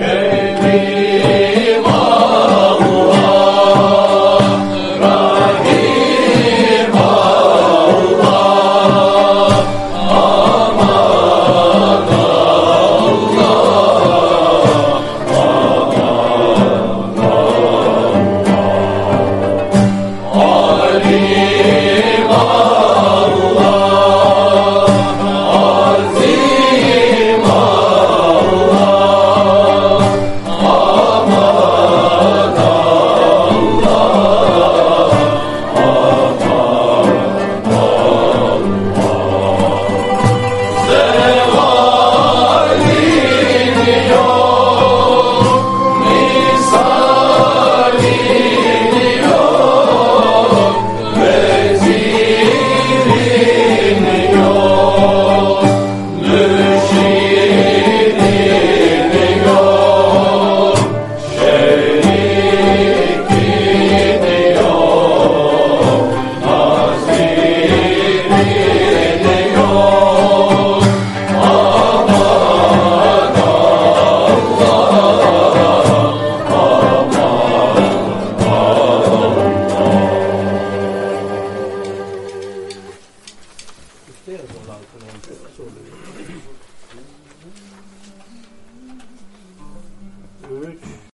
Amen. して、もうなんとなく、そう。